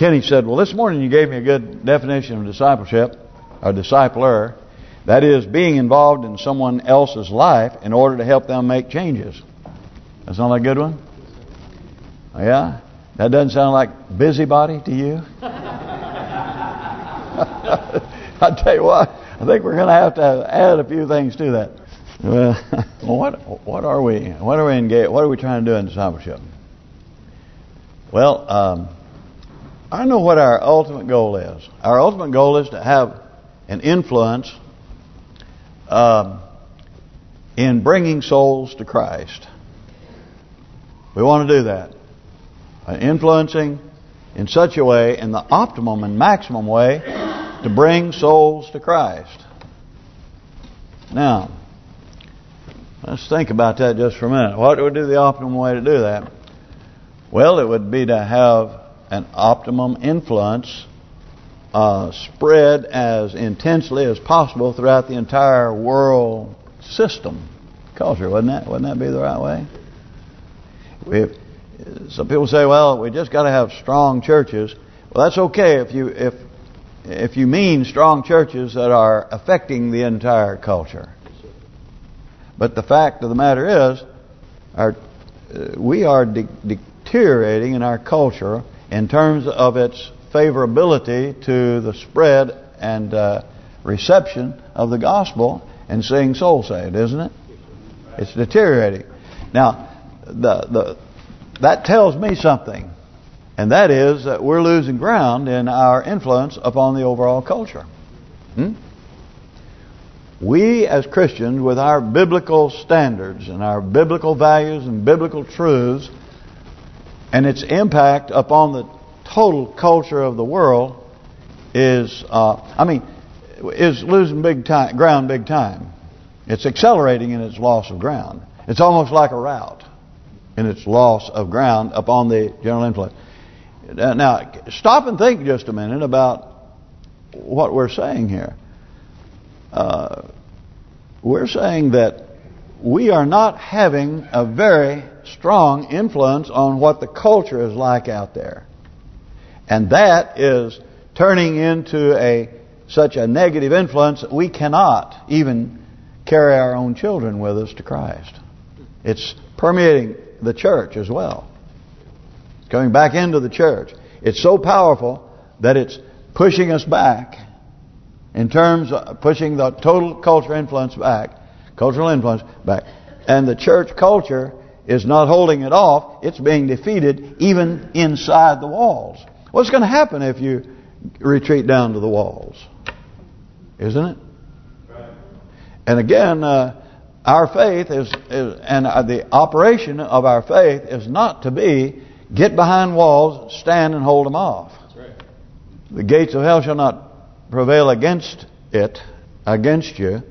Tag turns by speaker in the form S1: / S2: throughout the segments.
S1: Kenny said, well, this morning you gave me a good definition of discipleship, or discipler. That is, being involved in someone else's life in order to help them make changes. That's not a good one? Yeah? That doesn't sound like busybody to you? I tell you what, I think we're going to have to add a few things to that. Well, what what are we? What are we engaged? What are we trying to do in discipleship? Well, um, I know what our ultimate goal is. Our ultimate goal is to have an influence um, in bringing souls to Christ. We want to do that. Uh, influencing in such a way, in the optimum and maximum way, to bring souls to Christ. Now, let's think about that just for a minute. What would be the optimum way to do that? Well, it would be to have an optimum influence uh, spread as intensely as possible throughout the entire world system, culture. Wouldn't that wouldn't that be the right way? We, some people say, well, we just got to have strong churches. Well, that's okay if you if if you mean strong churches that are affecting the entire culture. But the fact of the matter is, our uh, we are de deteriorating in our culture in terms of its favorability to the spread and uh, reception of the gospel and seeing souls saved, isn't it? It's deteriorating. Now, the the that tells me something, and that is that we're losing ground in our influence upon the overall culture. Hmm? We as Christians, with our biblical standards and our biblical values and biblical truths, and its impact upon the total culture of the world is, uh, I mean, is losing big time ground big time. It's accelerating in its loss of ground. It's almost like a rout in its loss of ground upon the general influence. Now, stop and think just a minute about what we're saying here. Uh, we're saying that we are not having a very strong influence on what the culture is like out there. And that is turning into a such a negative influence that we cannot even carry our own children with us to Christ. It's permeating the church as well. It's coming back into the church. It's so powerful that it's pushing us back in terms of pushing the total culture influence back, cultural influence back. And the church culture is not holding it off. It's being defeated even inside the walls. What's going to happen if you retreat down to the walls? Isn't it? And again, uh, our faith is, is and uh, the operation of our faith is not to be get behind walls, stand and hold them off. Right. The gates of hell shall not prevail against it, against you,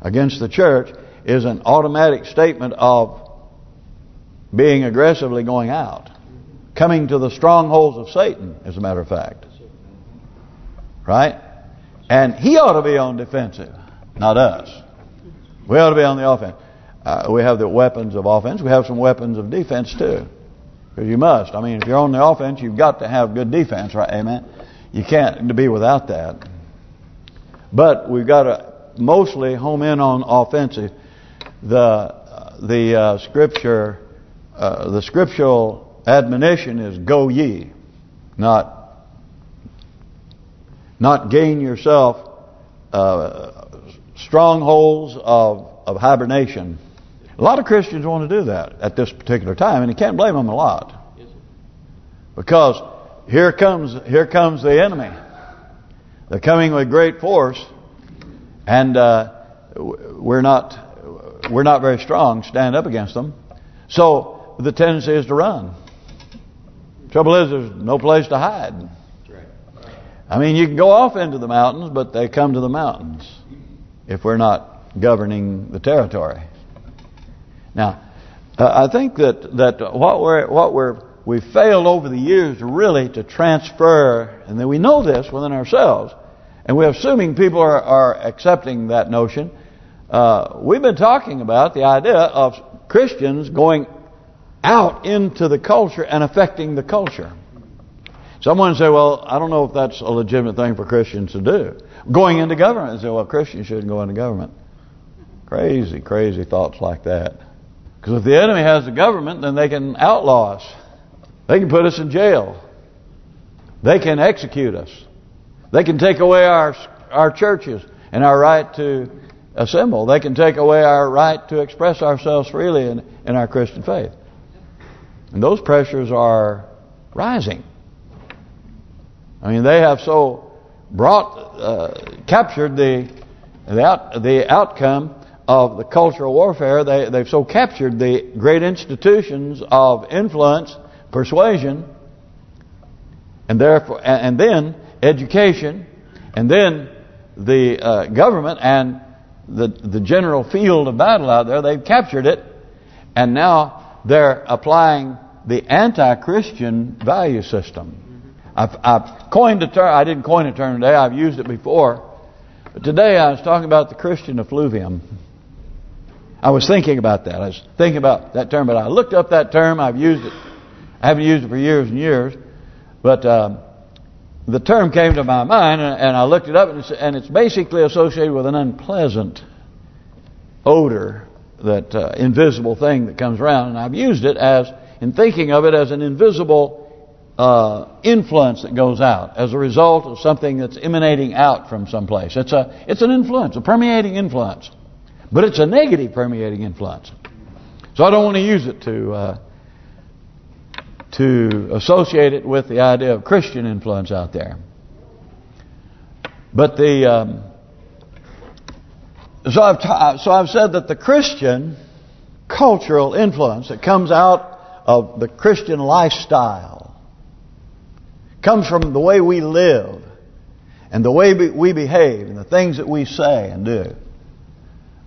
S1: against the church, is an automatic statement of being aggressively going out. Coming to the strongholds of Satan, as a matter of fact. Right? And he ought to be on defensive, not us. We ought to be on the offense. Uh, we have the weapons of offense. We have some weapons of defense too. Because you must. I mean, if you're on the offense, you've got to have good defense, right? Amen. You can't be without that. But we've got to mostly home in on offensive. The the uh, scripture, uh, the scriptural admonition is "Go ye," not not gain yourself uh, strongholds of of hibernation. A lot of Christians want to do that at this particular time, and you can't blame them a lot. Because here comes here comes the enemy. They're coming with great force, and uh, we're not we're not very strong. Stand up against them. So the tendency is to run. Trouble is, there's no place to hide. I mean, you can go off into the mountains, but they come to the mountains if we're not governing the territory. Now, uh, I think that that what we're what we're we failed over the years really to transfer, and then we know this within ourselves, and we're assuming people are, are accepting that notion. Uh, we've been talking about the idea of Christians going out into the culture and affecting the culture. Someone say, well, I don't know if that's a legitimate thing for Christians to do. Going into government, and say, well, Christians shouldn't go into government. Crazy, crazy thoughts like that. Because if the enemy has the government, then they can outlaw us. They can put us in jail. They can execute us. They can take away our our churches and our right to assemble. They can take away our right to express ourselves freely in, in our Christian faith. And those pressures are rising. I mean, they have so brought, uh, captured the the, out, the outcome of the cultural warfare. They they've so captured the great institutions of influence, persuasion, and therefore, and then education, and then the uh, government and the the general field of battle out there. They've captured it, and now they're applying the anti-Christian value system. I've, I've coined a term. I didn't coin a term today. I've used it before. But today I was talking about the Christian effluvium. I was thinking about that. I was thinking about that term, but I looked up that term. I've used it. I haven't used it for years and years. But um, the term came to my mind, and, and I looked it up, and it's, and it's, basically associated with an unpleasant odor, that uh, invisible thing that comes around. And I've used it as, in thinking of it as an invisible uh, influence that goes out as a result of something that's emanating out from someplace. It's a it's an influence, a permeating influence, but it's a negative permeating influence. So I don't want to use it to uh, to associate it with the idea of Christian influence out there. But the um, so I've so I've said that the Christian cultural influence that comes out of the Christian lifestyle comes from the way we live and the way we behave and the things that we say and do.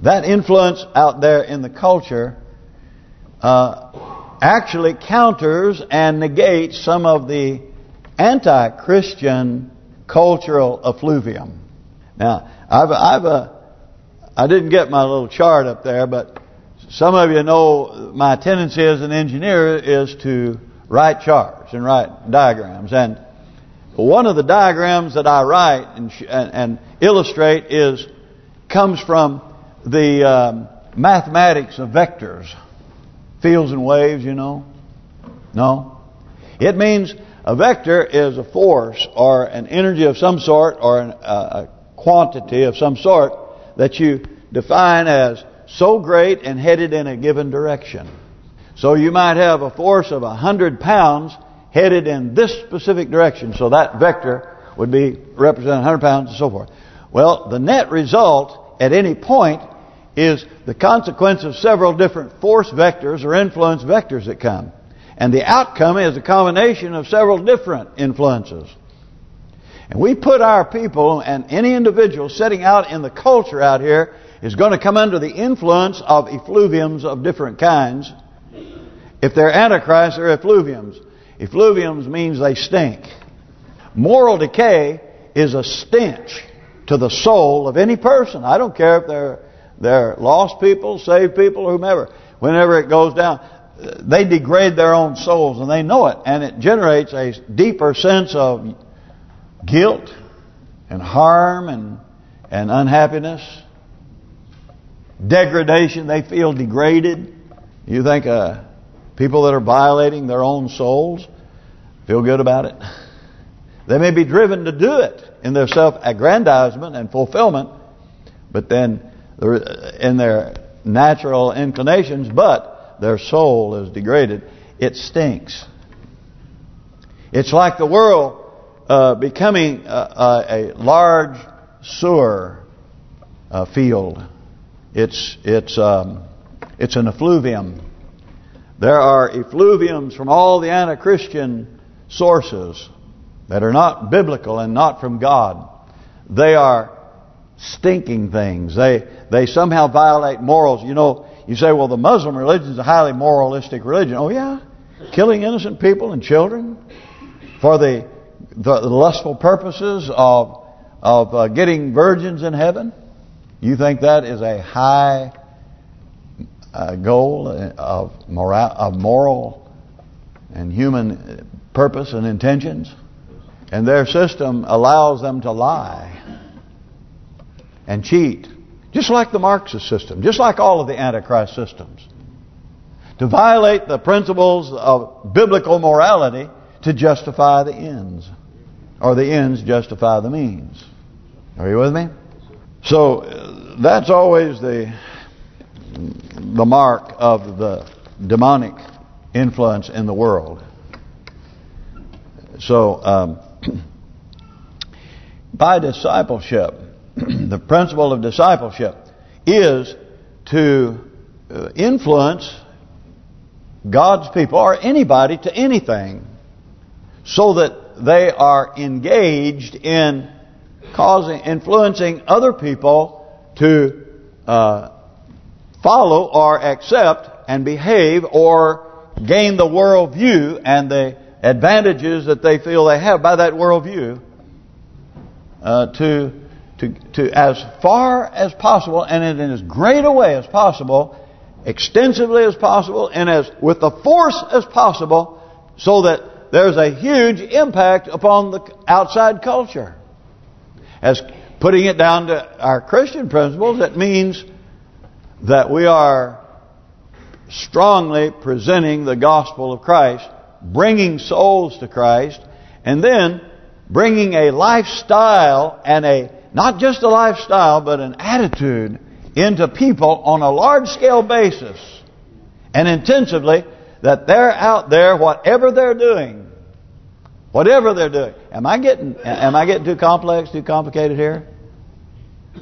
S1: That influence out there in the culture uh, actually counters and negates some of the anti-Christian cultural effluvium. Now, I've, I've, uh, I didn't get my little chart up there, but some of you know my tendency as an engineer is to write charts and write diagrams. And one of the diagrams that I write and, and, and illustrate is comes from the um, mathematics of vectors, fields and waves. You know, no. It means a vector is a force or an energy of some sort or an, uh, a quantity of some sort that you define as so great and headed in a given direction. So you might have a force of a hundred pounds headed in this specific direction. So that vector would be represent 100 pounds and so forth. Well, the net result at any point is the consequence of several different force vectors or influence vectors that come. And the outcome is a combination of several different influences. And we put our people and any individual setting out in the culture out here is going to come under the influence of effluviums of different kinds. If they're antichrists, they're effluviums. Effluviums means they stink. Moral decay is a stench to the soul of any person. I don't care if they're they're lost people, saved people, whomever. Whenever it goes down, they degrade their own souls, and they know it. And it generates a deeper sense of guilt and harm and and unhappiness, degradation. They feel degraded. You think uh, people that are violating their own souls Feel good about it? They may be driven to do it in their self-aggrandizement and fulfillment, but then in their natural inclinations, but their soul is degraded. It stinks. It's like the world uh, becoming a, a, large sewer uh, field. It's it's um, it's an effluvium. There are effluviums from all the anti-Christian sources that are not biblical and not from God. They are stinking things. They they somehow violate morals. You know, you say, well, the Muslim religion is a highly moralistic religion. Oh, yeah? Killing innocent people and children for the the, lustful purposes of of uh, getting virgins in heaven. You think that is a high uh, goal of moral, of moral and human purpose and intentions? And their system allows them to lie and cheat. Just like the Marxist system. Just like all of the Antichrist systems. To violate the principles of biblical morality to justify the ends. Or the ends justify the means. Are you with me? So that's always the the mark of the demonic influence in the world. So, um, by discipleship, the principle of discipleship is to uh, influence God's people or anybody to anything so that they are engaged in causing, influencing other people to uh, follow or accept and behave or gain the worldview and the advantages that they feel they have by that worldview uh, to to to as far as possible and in as great a way as possible, extensively as possible, and as with the force as possible, so that there's a huge impact upon the outside culture. As putting it down to our Christian principles, it means that we are strongly presenting the gospel of Christ, bringing souls to Christ, and then bringing a lifestyle and a, not just a lifestyle, but an attitude into people on a large-scale basis and intensively that they're out there, whatever they're doing, whatever they're doing. Am I getting am I getting too complex, too complicated here?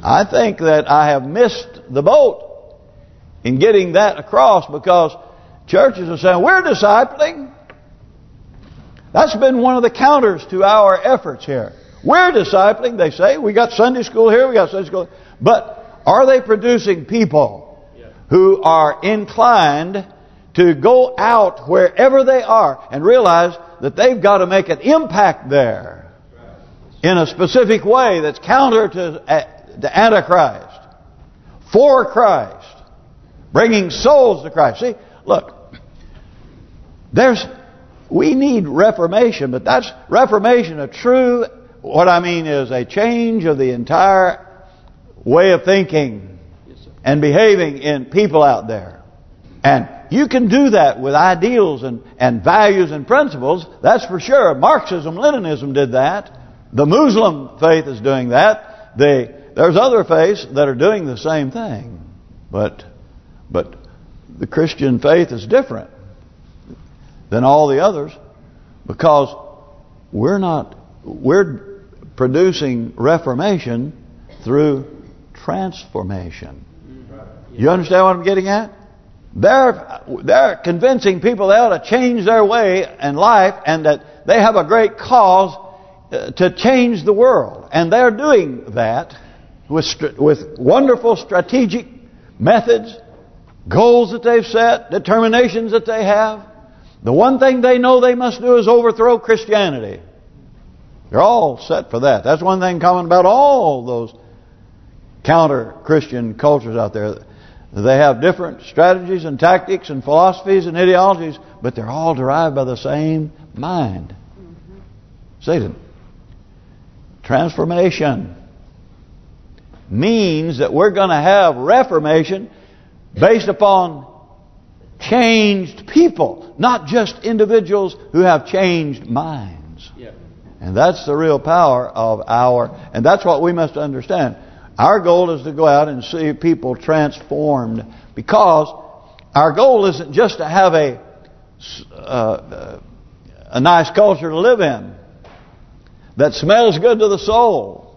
S1: I think that I have missed the boat in getting that across because churches are saying, we're discipling. That's been one of the counters to our efforts here. We're discipling, they say. We got Sunday school here, we got Sunday school. But are they producing people who are inclined to go out wherever they are and realize that they've got to make an impact there in a specific way that's counter to uh, the Antichrist, for Christ bringing souls to Christ. See, look, there's we need reformation, but that's reformation, a true, what I mean is a change of the entire way of thinking and behaving in people out there. And you can do that with ideals and, and values and principles, that's for sure. Marxism, Leninism did that. The Muslim faith is doing that. The, there's other faiths that are doing the same thing. But but the Christian faith is different than all the others because we're not we're producing reformation through transformation. You understand what I'm getting at? They're they're convincing people they ought to change their way and life and that they have a great cause uh, to change the world. And they're doing that with with wonderful strategic methods goals that they've set, determinations that they have. The one thing they know they must do is overthrow Christianity. They're all set for that. That's one thing common about all those counter-Christian cultures out there. They have different strategies and tactics and philosophies and ideologies, but they're all derived by the same mind. Mm -hmm. Satan. Transformation means that we're going to have reformation based upon changed people, not just individuals who have changed minds. Yeah. And that's the real power of our, and that's what we must understand. Our goal is to go out and see people transformed because our goal isn't just to have a uh, a nice culture to live in that smells good to the soul.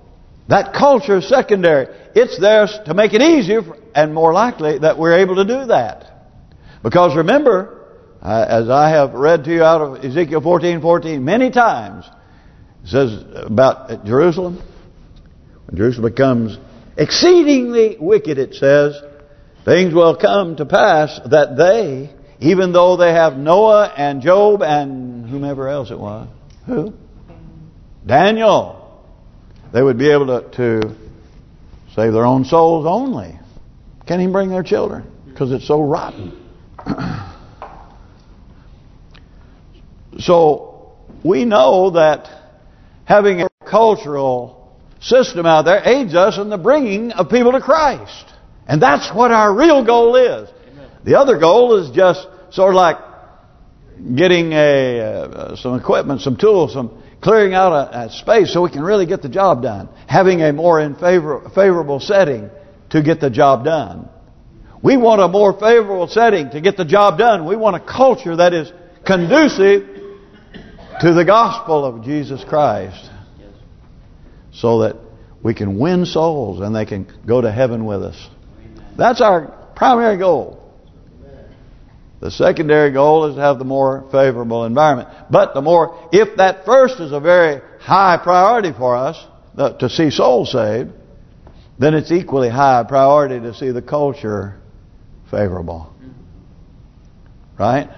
S1: That culture is secondary. It's there to make it easier and more likely that we're able to do that. Because remember, as I have read to you out of Ezekiel 14, 14 many times, it says about Jerusalem, when Jerusalem becomes exceedingly wicked, it says, things will come to pass that they, even though they have Noah and Job and whomever else it was, who? Daniel. They would be able to, to save their own souls only. Can't even bring their children because it's so rotten. so we know that having a cultural system out there aids us in the bringing of people to Christ. And that's what our real goal is. The other goal is just sort of like getting a uh, some equipment, some tools, some clearing out a, a, space so we can really get the job done. Having a more in favor, favorable setting to get the job done. We want a more favorable setting to get the job done. We want a culture that is conducive to the gospel of Jesus Christ. So that we can win souls and they can go to heaven with us. That's our primary goal. The secondary goal is to have the more favorable environment. But the more, if that first is a very high priority for us, to see souls saved, then it's equally high priority to see the culture favorable. Right?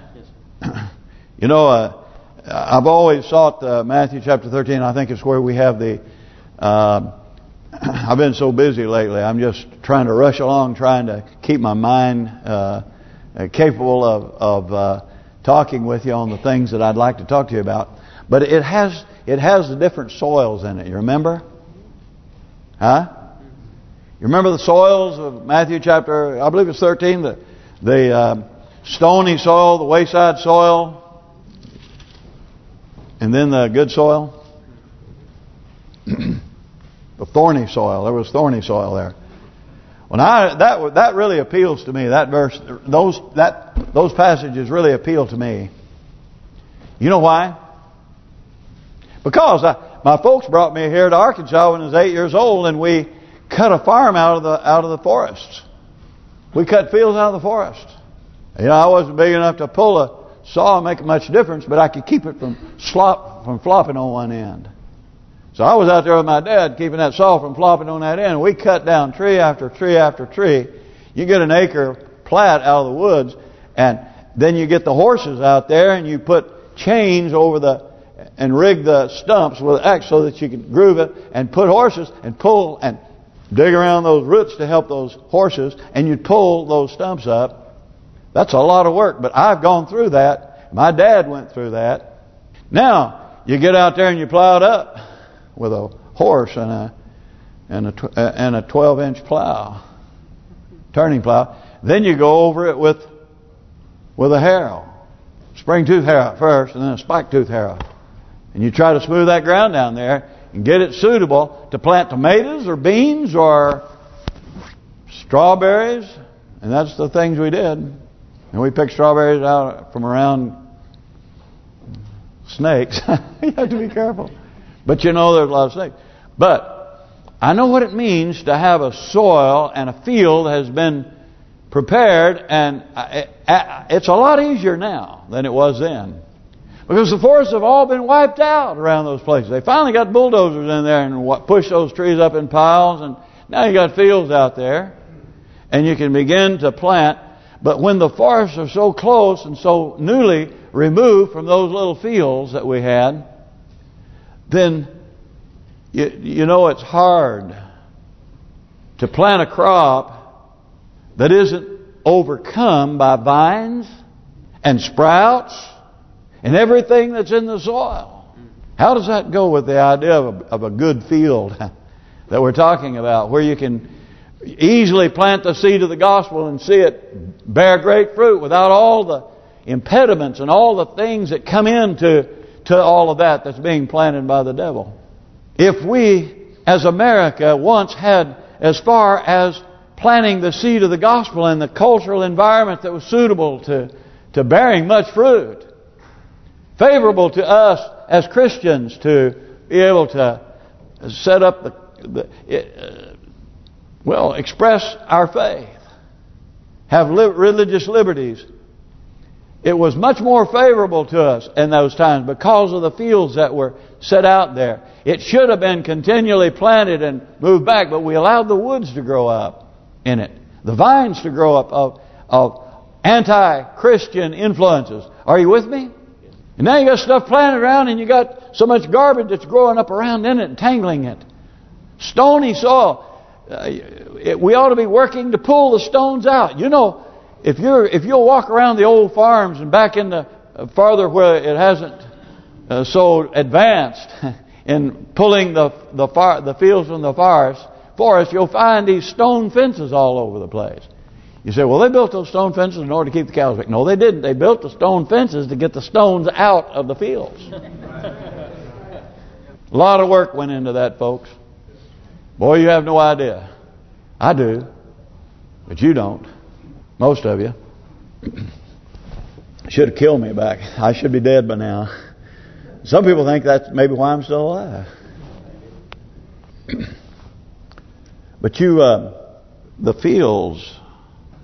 S1: Yes. you know, uh, I've always sought uh, Matthew chapter 13, I think it's where we have the... Uh, I've been so busy lately, I'm just trying to rush along, trying to keep my mind uh, uh, capable of, of uh, talking with you on the things that I'd like to talk to you about. But it has it has the different soils in it. You remember? Huh? You remember the soils of Matthew chapter, I believe it's 13, the the uh, stony soil, the wayside soil, and then the good soil. The thorny soil. There was thorny soil there. Well, now that that really appeals to me. That verse, those that those passages really appeal to me. You know why? Because I, my folks brought me here to Arkansas when I was eight years old, and we cut a farm out of the out of the forests. We cut fields out of the forest. You know, I wasn't big enough to pull a saw and make much difference, but I could keep it from slop from flopping on one end. So I was out there with my dad keeping that saw from flopping on that end. We cut down tree after tree after tree. You get an acre plat out of the woods and then you get the horses out there and you put chains over the and rig the stumps with X so that you can groove it and put horses and pull and dig around those roots to help those horses and you pull those stumps up. That's a lot of work, but I've gone through that. My dad went through that. Now, you get out there and you plow it up with a horse and a and a uh, and a 12 inch plow, turning plow. Then you go over it with with a harrow, spring tooth harrow first, and then a spike tooth harrow, and you try to smooth that ground down there and get it suitable to plant tomatoes or beans or strawberries, and that's the things we did. And we picked strawberries out from around snakes. you have to be careful. But you know there's a lot of snakes. But I know what it means to have a soil and a field that has been prepared and it's a lot easier now than it was then. Because the forests have all been wiped out around those places. They finally got bulldozers in there and pushed those trees up in piles and now you got fields out there and you can begin to plant. But when the forests are so close and so newly removed from those little fields that we had, then you, you know it's hard to plant a crop that isn't overcome by vines and sprouts and everything that's in the soil. How does that go with the idea of a, of a good field that we're talking about, where you can easily plant the seed of the gospel and see it bear great fruit without all the impediments and all the things that come into to all of that that's being planted by the devil. If we, as America, once had as far as planting the seed of the gospel in the cultural environment that was suitable to, to bearing much fruit, favorable to us as Christians to be able to set up the, the uh, well, express our faith, have li religious liberties, it was much more favorable to us in those times because of the fields that were set out there. It should have been continually planted and moved back, but we allowed the woods to grow up in it. The vines to grow up of, of anti-Christian influences. Are you with me? And now you got stuff planted around and you got so much garbage that's growing up around in it and tangling it. Stony soil. Uh, it, we ought to be working to pull the stones out. You know, if you're if you'll walk around the old farms and back in the uh, farther where it hasn't uh, so advanced in pulling the the far, the fields from the forest, forest, you'll find these stone fences all over the place. You say, well, they built those stone fences in order to keep the cows back. No, they didn't. They built the stone fences to get the stones out of the fields. A lot of work went into that, folks. Boy, you have no idea. I do. But you don't. Most of you. Should have killed me back. I should be dead by now. Some people think that's maybe why I'm still alive. But you, uh, the fields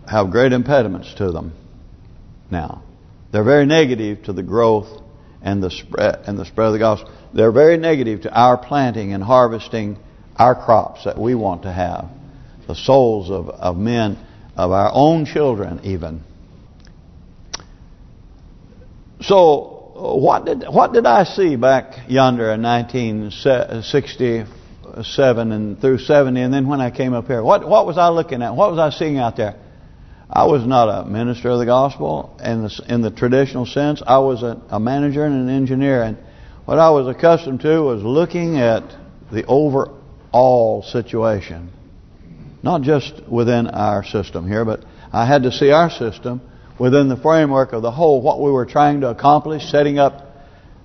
S1: have great impediments to them now. They're very negative to the growth and the spread and the spread of the gospel. They're very negative to our planting and harvesting our crops that we want to have. The souls of, of men, of our own children even. So what did what did I see back yonder in 1967 and through 70 and then when I came up here? What what was I looking at? What was I seeing out there? I was not a minister of the gospel in the in the traditional sense. I was a, a manager and an engineer, and what I was accustomed to was looking at the overall situation, not just within our system here, but I had to see our system within the framework of the whole, what we were trying to accomplish, setting up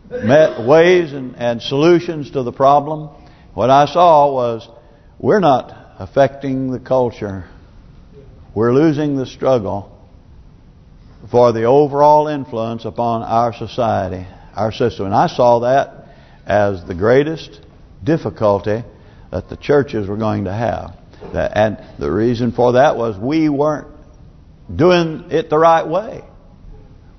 S1: ways and, and solutions to the problem. What I saw was we're not affecting the culture we're losing the struggle for the overall influence upon our society, our system. And I saw that as the greatest difficulty that the churches were going to have. And the reason for that was we weren't doing it the right way.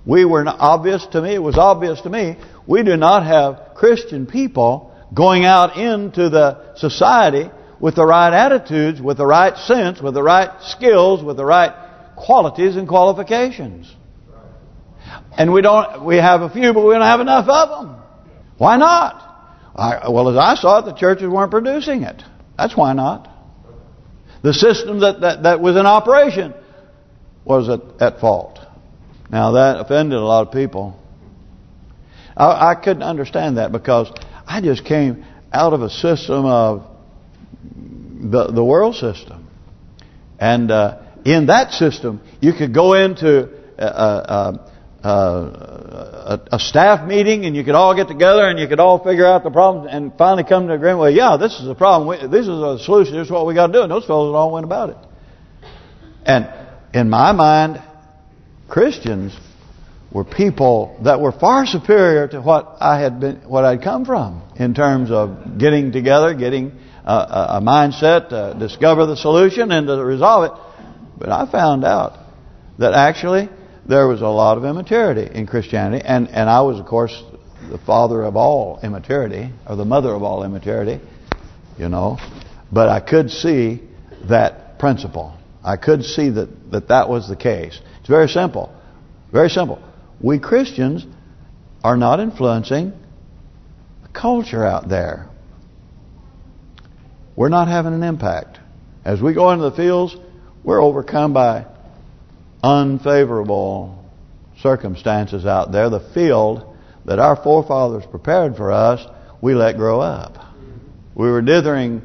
S1: We were not, obvious to me, it was obvious to me, we do not have Christian people going out into the society with the right attitudes, with the right sense, with the right skills, with the right qualities and qualifications. And we don't, we have a few, but we don't have enough of them. Why not? I, well, as I saw it, the churches weren't producing it. That's why not. The system that, that, that was in operation was at, at fault. Now, that offended a lot of people. I, I couldn't understand that because I just came out of a system of the the world system. And uh, in that system, you could go into a, Uh, a, a, staff meeting and you could all get together and you could all figure out the problems and finally come to agreement. Well, yeah, this is a problem. We, this is a solution. This is what we got to do. And those fellows all went about it. And in my mind, Christians were people that were far superior to what I had been, what I'd come from in terms of getting together, getting uh, a, a mindset to discover the solution and to resolve it. But I found out that actually there was a lot of immaturity in Christianity. And, and I was, of course, the father of all immaturity, or the mother of all immaturity, you know. But I could see that principle. I could see that, that that was the case. It's very simple. Very simple. We Christians are not influencing the culture out there we're not having an impact. As we go into the fields, we're overcome by unfavorable circumstances out there. The field that our forefathers prepared for us, we let grow up. We were dithering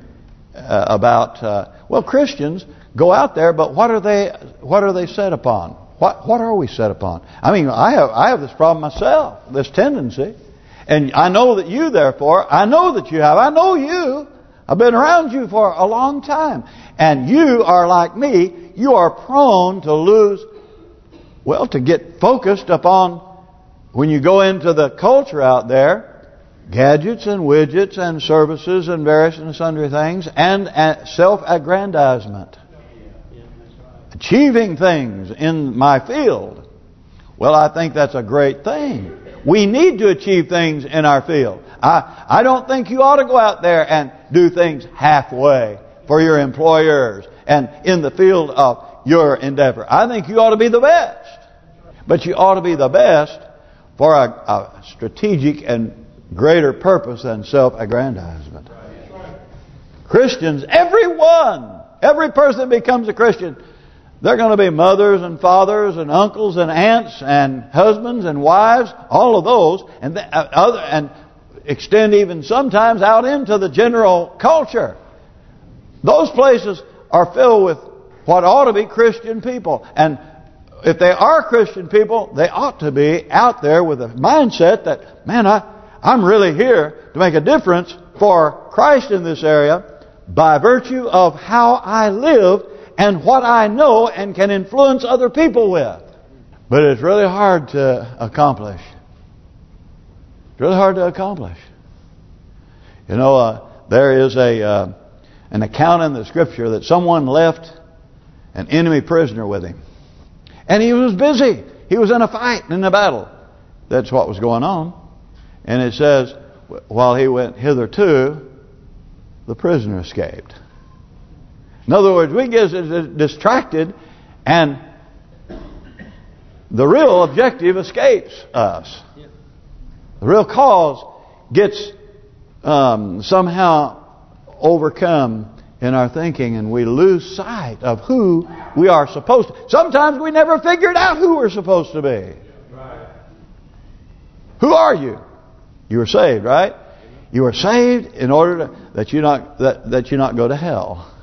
S1: uh, about, uh, well, Christians go out there, but what are they? What are they set upon? What What are we set upon? I mean, I have I have this problem myself, this tendency, and I know that you, therefore, I know that you have. I know you. I've been around you for a long time. And you are like me. You are prone to lose, well, to get focused upon, when you go into the culture out there, gadgets and widgets and services and various and sundry things, and self-aggrandizement. Achieving things in my field. Well, I think that's a great thing. We need to achieve things in our field. I I don't think you ought to go out there and do things halfway for your employers and in the field of your endeavor. I think you ought to be the best. But you ought to be the best for a, a strategic and greater purpose than self-aggrandizement. Christians, everyone, every person becomes a Christian, they're going to be mothers and fathers and uncles and aunts and husbands and wives, all of those, and uh, other and extend even sometimes out into the general culture. Those places are filled with what ought to be Christian people. And if they are Christian people, they ought to be out there with a mindset that, man, I, I'm really here to make a difference for Christ in this area by virtue of how I live and what I know and can influence other people with. But it's really hard to accomplish. Really hard to accomplish. You know, uh, there is a uh, an account in the Scripture that someone left an enemy prisoner with him. And he was busy. He was in a fight, in a battle. That's what was going on. And it says, while he went hitherto, the prisoner escaped. In other words, we get distracted and the real objective escapes us. The real cause gets um, somehow overcome in our thinking and we lose sight of who we are supposed to. Sometimes we never figured out who we're supposed to be. Who are you? You were saved, right? You were saved in order to, that you not that that you not go to hell.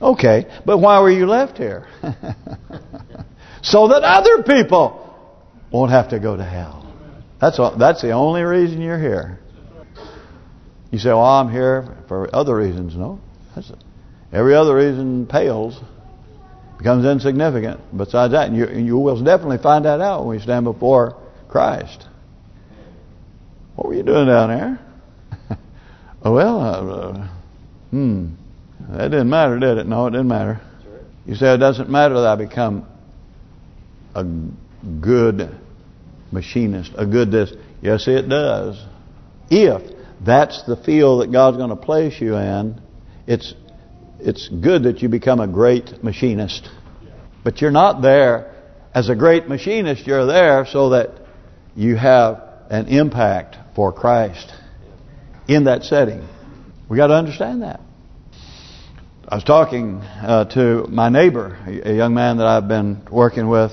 S1: Okay, but why were you left here? so that other people won't have to go to hell. That's all, that's the only reason you're here. You say, "Well, I'm here for other reasons." No, every other reason pales, becomes insignificant. Besides that, and you, you will definitely find that out when we stand before Christ. What were you doing down there? oh, well, uh, hmm, that didn't matter, did it? No, it didn't matter. You say it doesn't matter that I become a good machinist, a good this. Yes, it does. If that's the field that God's going to place you in, it's it's good that you become a great machinist. But you're not there as a great machinist. You're there so that you have an impact for Christ in that setting. We got to understand that. I was talking uh, to my neighbor, a young man that I've been working with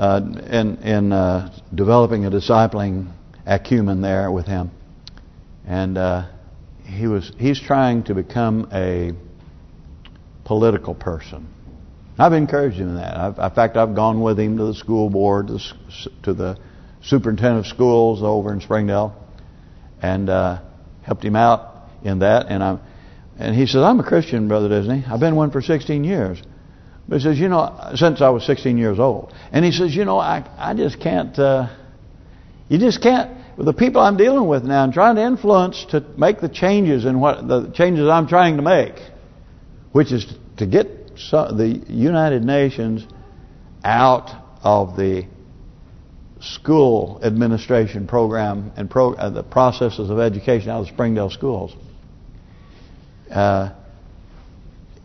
S1: uh, in in uh, developing a discipling acumen there with him, and uh, he was he's trying to become a political person. I've encouraged him in that. I've, in fact, I've gone with him to the school board, to the superintendent of schools over in Springdale, and uh, helped him out in that. And I'm, and he says, "I'm a Christian, brother Disney. I've been one for 16 years." But he says, "You know, since I was 16 years old." And he says, "You know, I I just can't. Uh, you just can't." With the people I'm dealing with now, and trying to influence to make the changes in what the changes I'm trying to make, which is to get the United Nations out of the school administration program and pro, uh, the processes of education out of Springdale schools. Uh,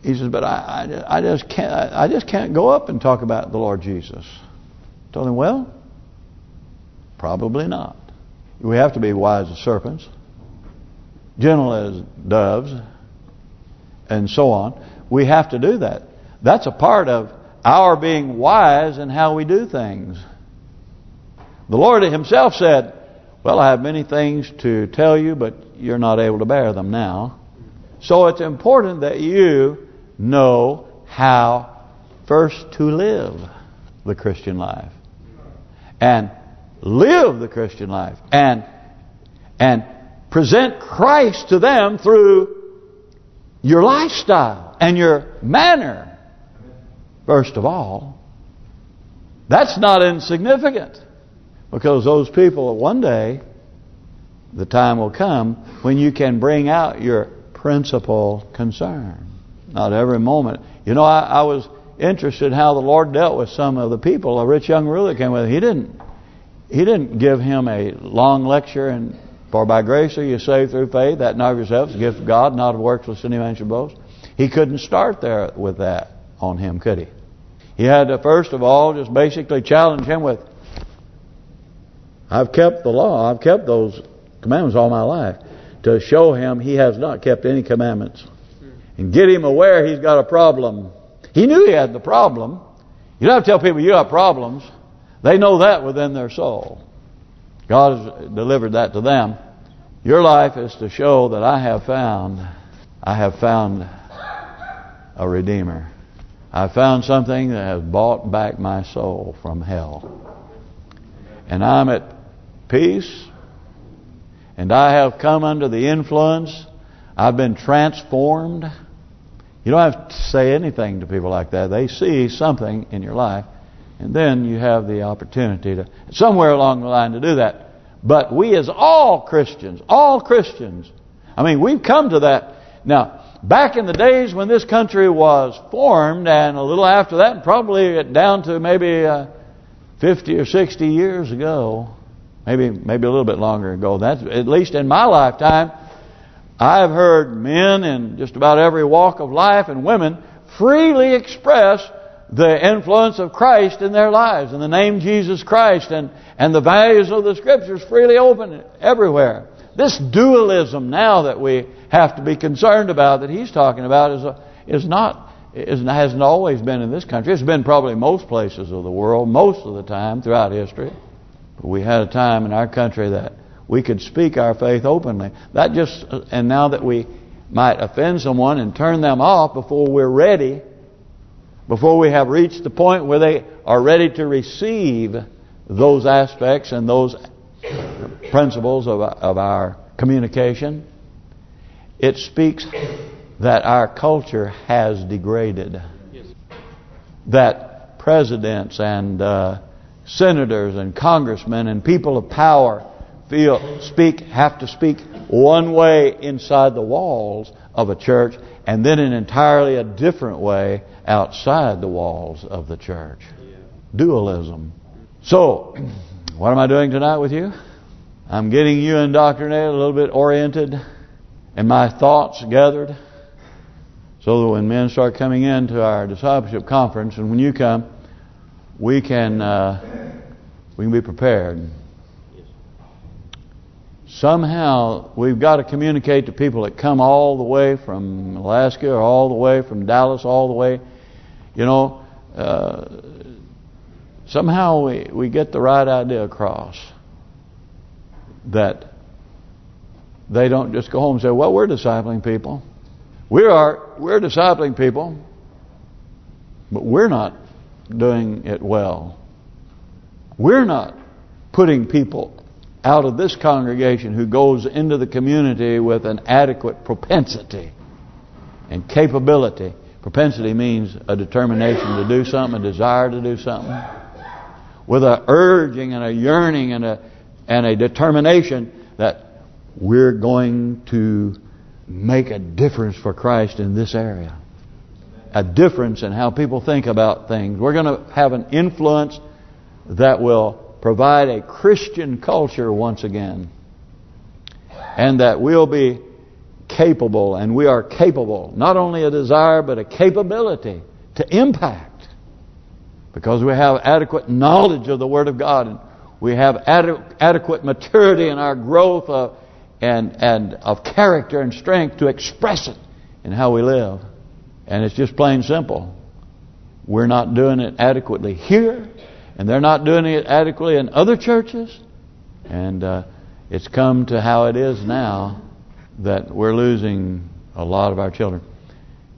S1: he says, but I, I, I just can't. I just can't go up and talk about the Lord Jesus. I told him, well, probably not. We have to be wise as serpents, gentle as doves, and so on. We have to do that. That's a part of our being wise in how we do things. The Lord himself said, well, I have many things to tell you, but you're not able to bear them now. So it's important that you know how first to live the Christian life. And live the Christian life. And and present Christ to them through your lifestyle and your manner. First of all. That's not insignificant. Because those people, one day, the time will come when you can bring out your principal concern. Not every moment. You know, I, I was interested in how the Lord dealt with some of the people. A rich young ruler came with. He didn't. He didn't give him a long lecture and for by grace are you saved through faith, that not of yourselves, the gift of God, not of works lest any man should boast. He couldn't start there with that on him, could he? He had to first of all just basically challenge him with, I've kept the law. I've kept those commandments all my life. To show him he has not kept any commandments. And get him aware he's got a problem. He knew he had the problem. You don't have to tell people you have problems. They know that within their soul. God has delivered that to them. Your life is to show that I have found, I have found a Redeemer. I found something that has bought back my soul from hell. And I'm at peace. And I have come under the influence. I've been transformed. You don't have to say anything to people like that. They see something in your life. And then you have the opportunity to, somewhere along the line, to do that. But we as all Christians, all Christians, I mean, we've come to that. Now, back in the days when this country was formed, and a little after that, probably down to maybe uh, 50 or 60 years ago, maybe maybe a little bit longer ago, that's at least in my lifetime, I've heard men in just about every walk of life and women freely express the influence of Christ in their lives, and the name Jesus Christ, and and the values of the Scriptures freely open everywhere. This dualism now that we have to be concerned about, that he's talking about, is a, is not is hasn't always been in this country. It's been probably most places of the world, most of the time throughout history. But we had a time in our country that we could speak our faith openly. That just and now that we might offend someone and turn them off before we're ready before we have reached the point where they are ready to receive those aspects and those principles of, of our communication, it speaks that our culture has degraded. Yes. That presidents and uh, senators and congressmen and people of power feel speak have to speak one way inside the walls of a church and then an entirely a different way outside the walls of the church. Dualism. So, what am I doing tonight with you? I'm getting you indoctrinated, a little bit oriented, and my thoughts gathered, so that when men start coming into our discipleship conference, and when you come, we can uh, we can be prepared. Somehow we've got to communicate to people that come all the way from Alaska or all the way from Dallas, all the way you know, uh, somehow we, we get the right idea across that they don't just go home and say, well, we're discipling people. We are, we're discipling people, but we're not doing it well. We're not putting people out of this congregation who goes into the community with an adequate propensity and capability Propensity means a determination to do something, a desire to do something. With a urging and a yearning and a and a determination that we're going to make a difference for Christ in this area. A difference in how people think about things. We're going to have an influence that will provide a Christian culture once again. And that we'll be capable, and we are capable, not only a desire, but a capability to impact. Because we have adequate knowledge of the Word of God, and we have adequate maturity in our growth of, and, and of character and strength to express it in how we live. And it's just plain simple. We're not doing it adequately here, and they're not doing it adequately in other churches. And uh, it's come to how it is now that we're losing a lot of our children.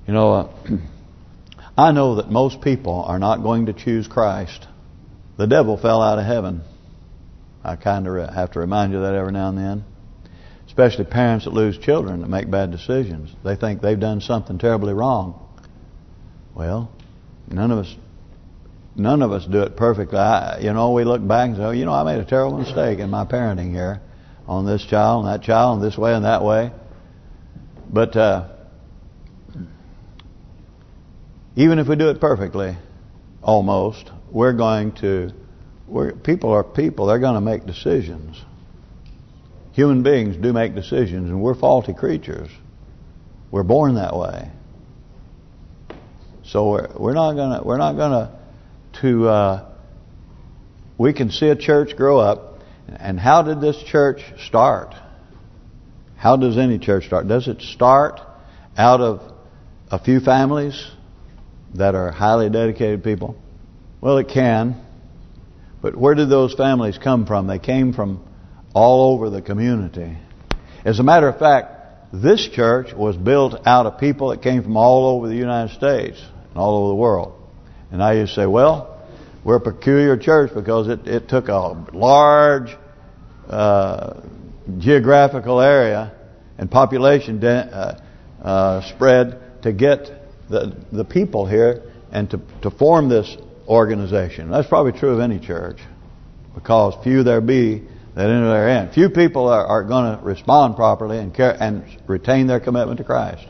S1: You know, uh, I know that most people are not going to choose Christ. The devil fell out of heaven. I kind of have to remind you that every now and then. Especially parents that lose children that make bad decisions. They think they've done something terribly wrong. Well, none of us none of us do it perfectly. I, you know, we look back and say, oh, you know, I made a terrible mistake in my parenting here on this child and that child and this way and that way. But uh, even if we do it perfectly, almost, we're going to, we're, people are people, they're going to make decisions. Human beings do make decisions and we're faulty creatures. We're born that way. So we're we're not gonna we're not gonna to uh, we can see a church grow up and how did this church start? How does any church start? Does it start out of a few families that are highly dedicated people? Well, it can. But where did those families come from? They came from all over the community. As a matter of fact, this church was built out of people that came from all over the United States and all over the world. And I used to say, well, we're a peculiar church because it, it took a large uh, geographical area and population uh, uh, spread to get the the people here and to to form this organization. That's probably true of any church because few there be that enter therein. Few people are, are going to respond properly and care, and retain their commitment to Christ.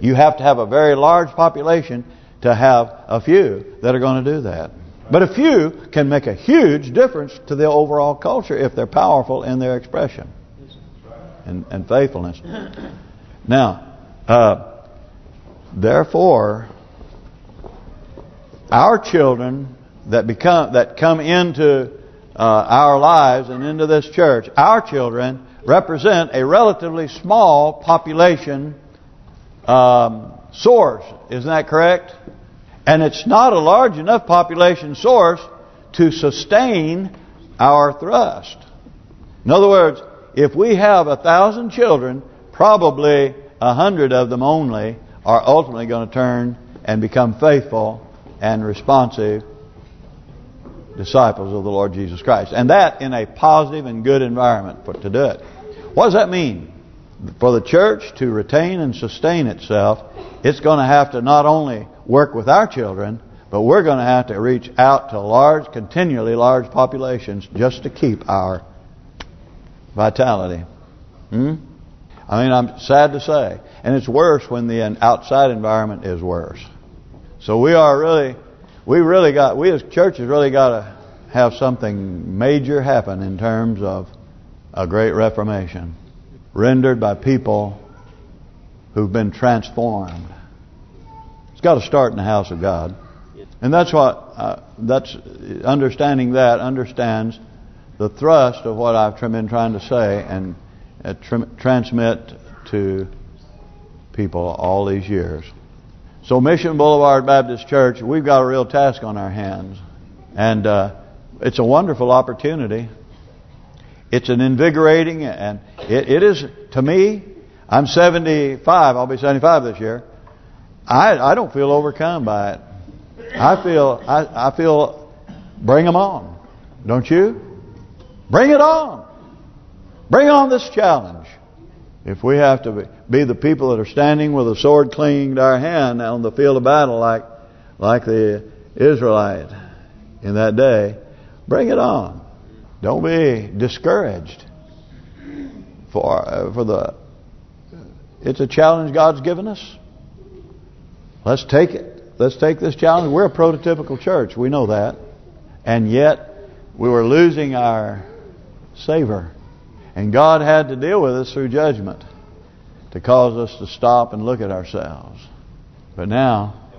S1: You have to have a very large population to have a few that are going to do that. But a few can make a huge difference to the overall culture if they're powerful in their expression and, and faithfulness. Now, uh, therefore, our children that become that come into uh, our lives and into this church, our children represent a relatively small population um, source. Isn't that correct? And it's not a large enough population source to sustain our thrust. In other words, if we have a thousand children, probably a hundred of them only are ultimately going to turn and become faithful and responsive disciples of the Lord Jesus Christ. And that in a positive and good environment for to do it. What does that mean? For the church to retain and sustain itself, it's going to have to not only work with our children, but we're going to have to reach out to large, continually large populations just to keep our vitality. Hmm? I mean, I'm sad to say. And it's worse when the outside environment is worse. So we are really, we really got, we as churches really got to have something major happen in terms of a great reformation rendered by people who've been transformed. It's got to start in the house of God. And that's what, uh, that's understanding that understands the thrust of what I've been trying to say and uh, tr transmit to people all these years. So Mission Boulevard Baptist Church, we've got a real task on our hands. And uh, it's a wonderful opportunity. It's an invigorating, and it, it is, to me, I'm 75, I'll be 75 this year. I I don't feel overcome by it. I feel I I feel bring them on, don't you? Bring it on. Bring on this challenge. If we have to be the people that are standing with a sword clinging to our hand on the field of battle like like the Israelite in that day, bring it on. Don't be discouraged for uh, for the it's a challenge God's given us. Let's take it. Let's take this challenge. We're a prototypical church. We know that. And yet, we were losing our savor. And God had to deal with us through judgment to cause us to stop and look at ourselves. But now,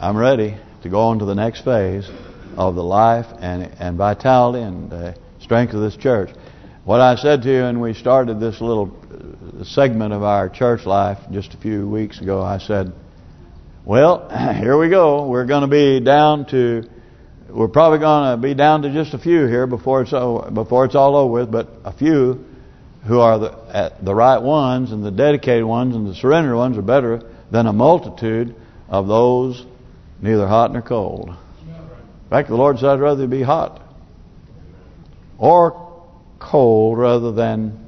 S1: I'm ready to go on to the next phase of the life and and vitality and strength of this church. What I said to you when we started this little uh, segment of our church life just a few weeks ago, I said, well, here we go. We're going to be down to we're probably going to be down to just a few here before it's before it's all over with, but a few who are the the right ones and the dedicated ones and the surrendered ones are better than a multitude of those neither hot nor cold. In fact, the Lord said, I'd rather be hot or cold rather than...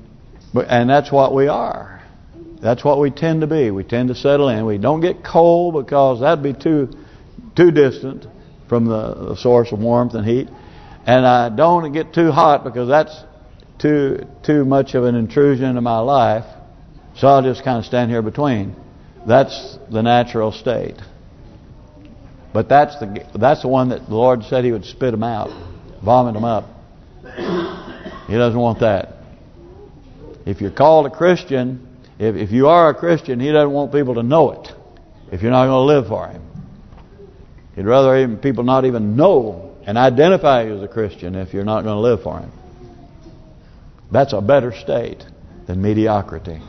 S1: And that's what we are. That's what we tend to be. We tend to settle in. We don't get cold because that'd be too too distant from the, source of warmth and heat. And I don't get too hot because that's too too much of an intrusion into my life. So I'll just kind of stand here between. That's the natural state. But that's the that's the one that the Lord said He would spit them out, vomit them up. He doesn't want that. If you're called a Christian, if if you are a Christian, He doesn't want people to know it. If you're not going to live for Him, He'd rather even people not even know and identify you as a Christian if you're not going to live for Him. That's a better state than mediocrity.